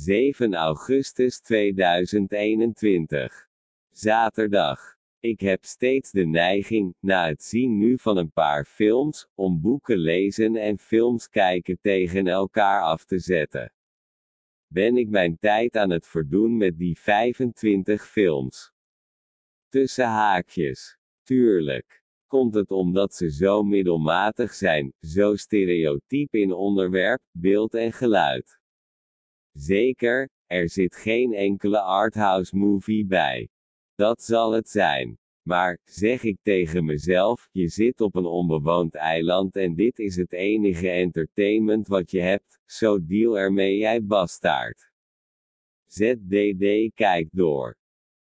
7 augustus 2021. Zaterdag. Ik heb steeds de neiging, na het zien nu van een paar films, om boeken lezen en films kijken tegen elkaar af te zetten. Ben ik mijn tijd aan het verdoen met die 25 films? Tussen haakjes. Tuurlijk. Komt het omdat ze zo middelmatig zijn, zo stereotyp in onderwerp, beeld en geluid? Zeker, er zit geen enkele arthouse movie bij. Dat zal het zijn. Maar, zeg ik tegen mezelf, je zit op een onbewoond eiland en dit is het enige entertainment wat je hebt, zo deal ermee jij bastaard. ZDD kijkt door.